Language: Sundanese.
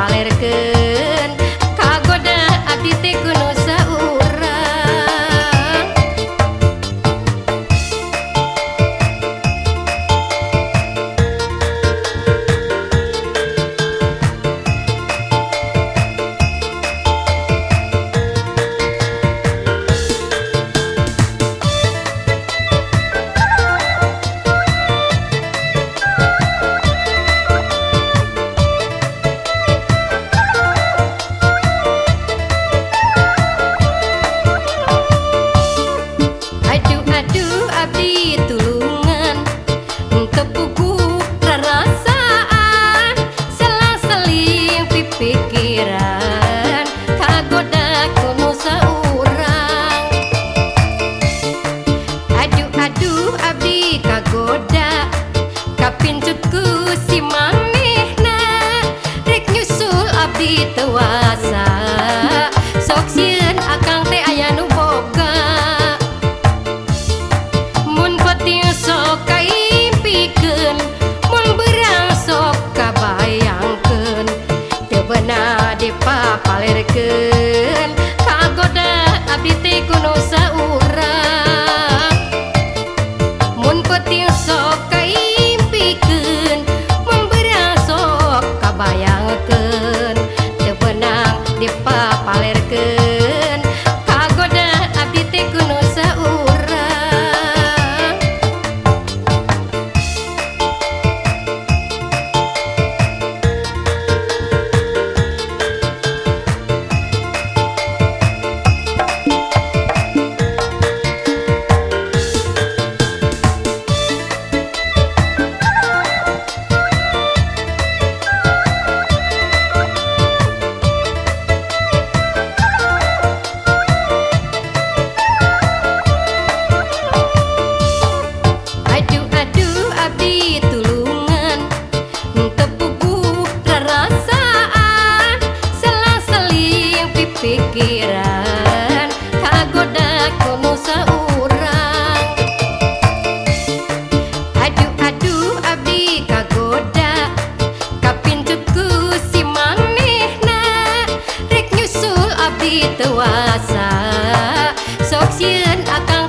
பாலம் pikiran kagoda ku musa urang aduh aduh abdi kagoda pikiran kagoda kuno saurang. Aduh aduh abdi kagoda kapintuku si manehna rek nyusul abdi tewasa sok sieun akang